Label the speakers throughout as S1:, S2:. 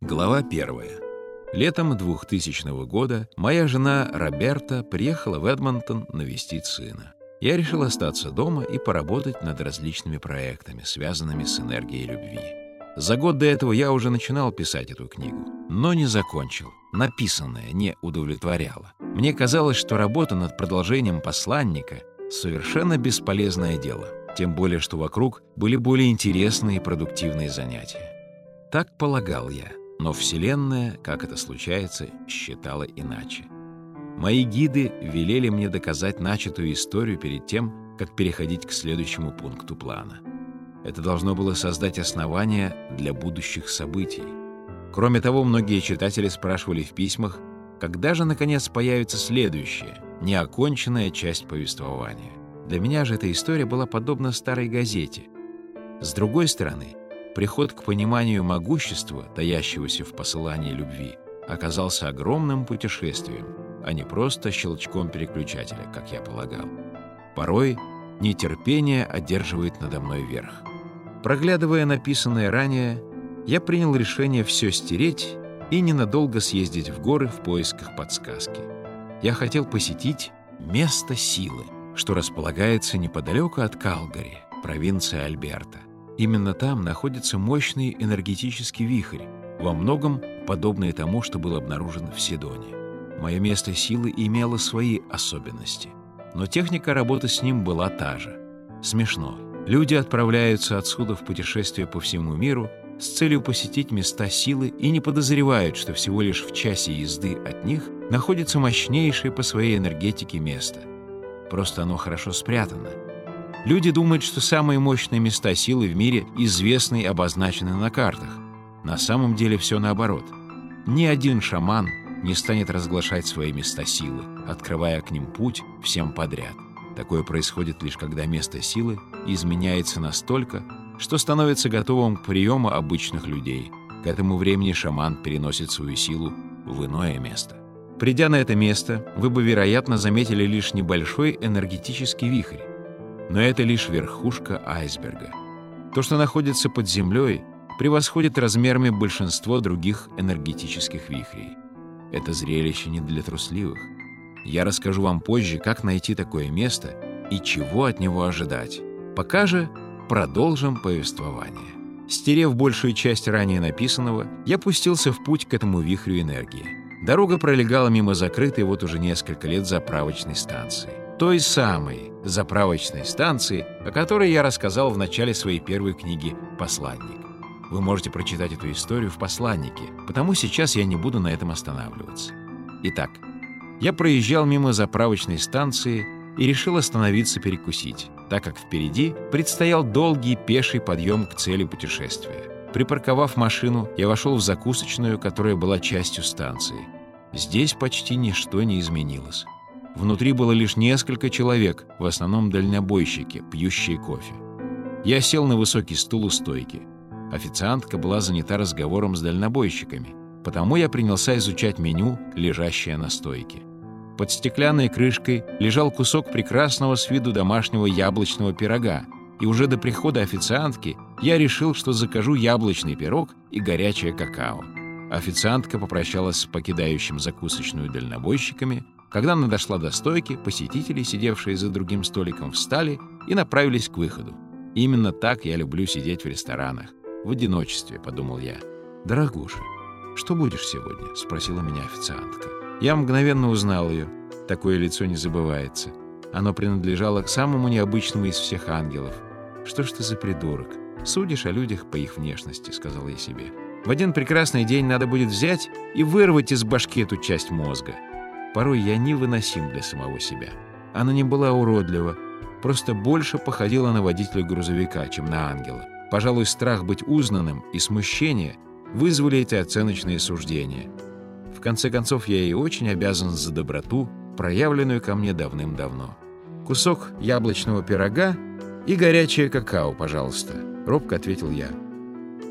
S1: Глава первая. Летом 2000 года моя жена Роберта приехала в Эдмонтон навестить сына. Я решил остаться дома и поработать над различными проектами, связанными с энергией любви. За год до этого я уже начинал писать эту книгу, но не закончил. Написанное не удовлетворяло. Мне казалось, что работа над продолжением «Посланника» — совершенно бесполезное дело, тем более, что вокруг были более интересные и продуктивные занятия. Так полагал я. Но Вселенная, как это случается, считала иначе. Мои гиды велели мне доказать начатую историю перед тем, как переходить к следующему пункту плана. Это должно было создать основания для будущих событий. Кроме того, многие читатели спрашивали в письмах, когда же, наконец, появится следующая, неоконченная часть повествования. Для меня же эта история была подобна старой газете. С другой стороны, приход к пониманию могущества, таящегося в посылании любви, оказался огромным путешествием, а не просто щелчком переключателя, как я полагал. Порой нетерпение одерживает надо мной верх. Проглядывая написанное ранее, я принял решение все стереть и ненадолго съездить в горы в поисках подсказки. Я хотел посетить место силы, что располагается неподалеку от Калгари, провинция Альберта. Именно там находится мощный энергетический вихрь, во многом подобный тому, что был обнаружен в Сидоне. Мое место силы имело свои особенности, но техника работы с ним была та же. Смешно. Люди отправляются отсюда в путешествие по всему миру с целью посетить места силы и не подозревают, что всего лишь в часе езды от них находится мощнейшее по своей энергетике место. Просто оно хорошо спрятано — Люди думают, что самые мощные места силы в мире известны и обозначены на картах. На самом деле все наоборот. Ни один шаман не станет разглашать свои места силы, открывая к ним путь всем подряд. Такое происходит лишь когда место силы изменяется настолько, что становится готовым к приему обычных людей. К этому времени шаман переносит свою силу в иное место. Придя на это место, вы бы, вероятно, заметили лишь небольшой энергетический вихрь, но это лишь верхушка айсберга. То, что находится под землей, превосходит размерами большинство других энергетических вихрей. Это зрелище не для трусливых. Я расскажу вам позже, как найти такое место и чего от него ожидать. Пока же продолжим повествование. Стерев большую часть ранее написанного, я пустился в путь к этому вихрю энергии. Дорога пролегала мимо закрытой вот уже несколько лет заправочной станции той самой заправочной станции, о которой я рассказал в начале своей первой книги «Посланник». Вы можете прочитать эту историю в «Посланнике», потому сейчас я не буду на этом останавливаться. Итак, я проезжал мимо заправочной станции и решил остановиться перекусить, так как впереди предстоял долгий пеший подъем к цели путешествия. Припарковав машину, я вошел в закусочную, которая была частью станции. Здесь почти ничто не изменилось. Внутри было лишь несколько человек, в основном дальнобойщики, пьющие кофе. Я сел на высокий стул у стойки. Официантка была занята разговором с дальнобойщиками, потому я принялся изучать меню, лежащее на стойке. Под стеклянной крышкой лежал кусок прекрасного с виду домашнего яблочного пирога, и уже до прихода официантки я решил, что закажу яблочный пирог и горячее какао. Официантка попрощалась с покидающим закусочную дальнобойщиками, когда она дошла до стойки, посетители, сидевшие за другим столиком, встали и направились к выходу. Именно так я люблю сидеть в ресторанах. В одиночестве, подумал я. «Дорогуша, что будешь сегодня?» — спросила меня официантка. Я мгновенно узнал ее. Такое лицо не забывается. Оно принадлежало к самому необычному из всех ангелов. «Что ж ты за придурок? Судишь о людях по их внешности», — сказал я себе. «В один прекрасный день надо будет взять и вырвать из башки эту часть мозга». Порой я невыносим для самого себя. Она не была уродлива, просто больше походила на водителя грузовика, чем на ангела. Пожалуй, страх быть узнанным и смущение вызвали эти оценочные суждения. В конце концов, я ей очень обязан за доброту, проявленную ко мне давным-давно. Кусок яблочного пирога и горячее какао, пожалуйста, робко ответил я.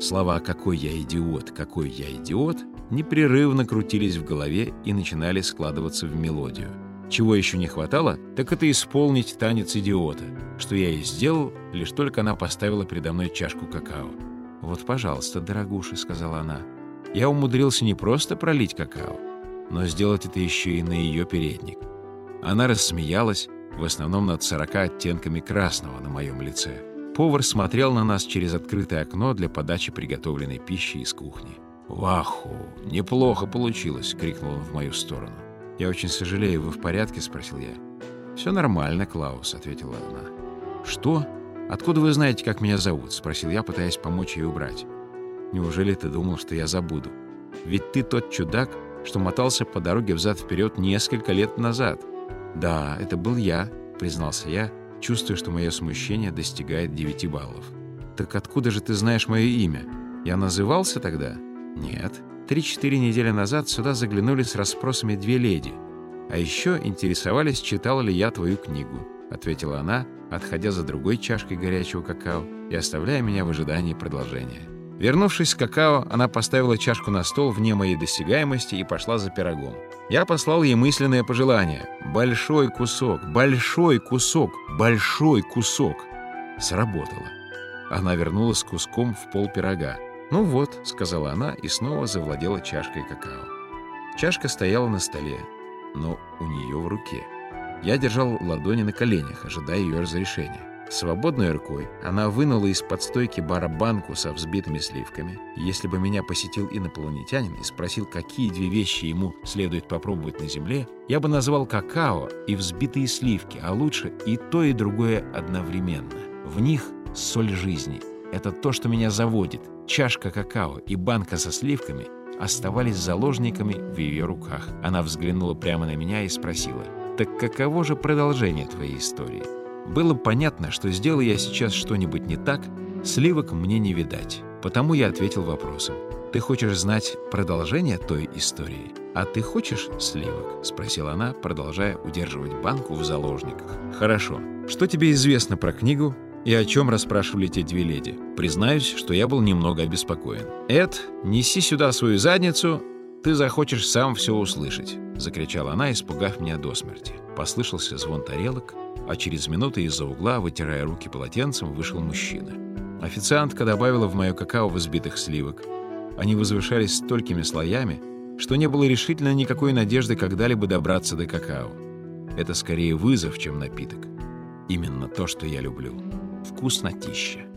S1: Слова «какой я идиот, какой я идиот» непрерывно крутились в голове и начинали складываться в мелодию. Чего еще не хватало, так это исполнить танец идиота, что я и сделал, лишь только она поставила передо мной чашку какао. «Вот, пожалуйста, дорогуша», — сказала она. я умудрился не просто пролить какао, но сделать это еще и на ее передник. Она рассмеялась, в основном над сорока оттенками красного на моем лице. Повар смотрел на нас через открытое окно для подачи приготовленной пищи из кухни. «Ваху! Неплохо получилось!» — крикнул он в мою сторону. «Я очень сожалею, вы в порядке?» — спросил я. «Все нормально, Клаус», — ответила она. «Что? Откуда вы знаете, как меня зовут?» — спросил я, пытаясь помочь ей убрать. «Неужели ты думал, что я забуду? Ведь ты тот чудак, что мотался по дороге взад-вперед несколько лет назад». «Да, это был я», — признался я, чувствуя, что мое смущение достигает 9 баллов. «Так откуда же ты знаешь мое имя? Я назывался тогда?» «Нет. Три-четыре недели назад сюда заглянули с расспросами две леди. А еще интересовались, читал ли я твою книгу», — ответила она, отходя за другой чашкой горячего какао и оставляя меня в ожидании продолжения. Вернувшись с какао, она поставила чашку на стол вне моей досягаемости и пошла за пирогом. Я послал ей мысленное пожелание. «Большой кусок, большой кусок, большой кусок!» Сработало. Она вернулась с куском в пол пирога. «Ну вот», — сказала она и снова завладела чашкой какао. Чашка стояла на столе, но у нее в руке. Я держал ладони на коленях, ожидая ее разрешения. Свободной рукой она вынула из-под стойки бара банку со взбитыми сливками. Если бы меня посетил инопланетянин и спросил, какие две вещи ему следует попробовать на Земле, я бы назвал какао и взбитые сливки, а лучше и то, и другое одновременно. В них соль жизни. Это то, что меня заводит. Чашка какао и банка со сливками оставались заложниками в ее руках. Она взглянула прямо на меня и спросила, «Так каково же продолжение твоей истории?» Было понятно, что сделал я сейчас что-нибудь не так, сливок мне не видать. Потому я ответил вопросом. «Ты хочешь знать продолжение той истории? А ты хочешь сливок?» — спросила она, продолжая удерживать банку в заложниках. «Хорошо. Что тебе известно про книгу и о чем расспрашивали те две леди? Признаюсь, что я был немного обеспокоен. «Эд, неси сюда свою задницу, ты захочешь сам все услышать», — закричала она, испугав меня до смерти. Послышался звон тарелок, а через минуту из-за угла, вытирая руки полотенцем, вышел мужчина. Официантка добавила в мое какао взбитых сливок. Они возвышались столькими слоями, что не было решительно никакой надежды когда-либо добраться до какао. Это скорее вызов, чем напиток. Именно то, что я люблю. Вкуснотища.